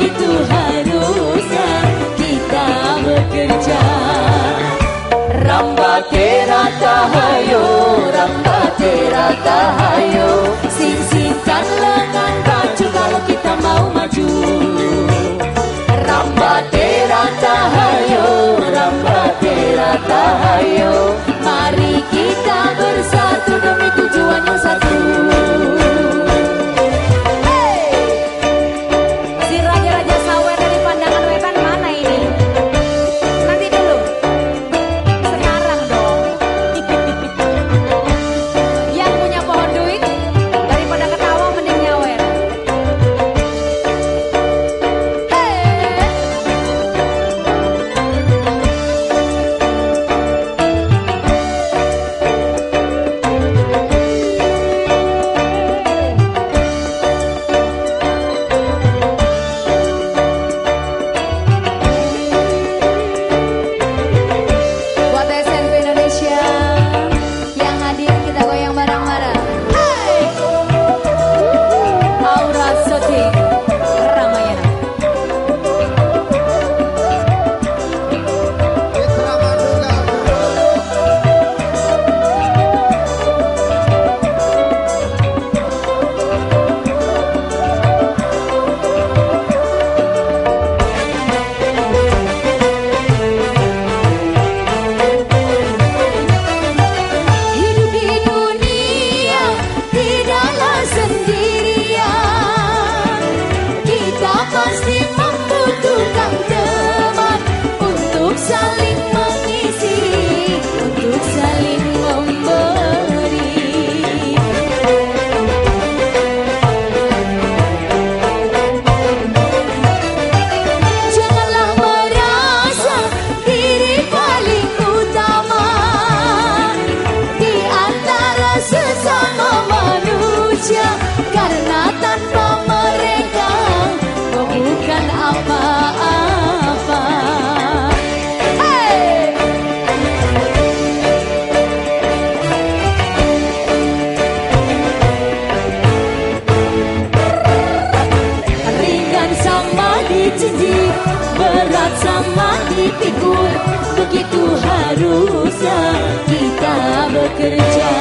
Itu harusnya kita bekerja. Ramba tera tahayo, Sing-singkan lengan sama dipikul Begitu harusnya kita bekerja.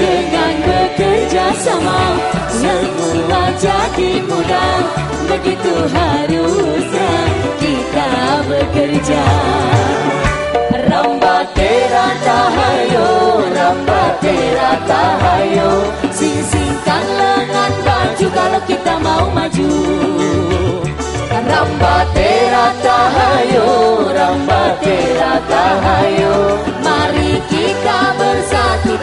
Dengan bekerja sama Semua jadi mudah. Begitu harusnya kita bekerja. Tahayo Sing-singkan lengan baju Kalau kita mau maju. Ramba tera tahayo Ramba tera Mari kita bersatu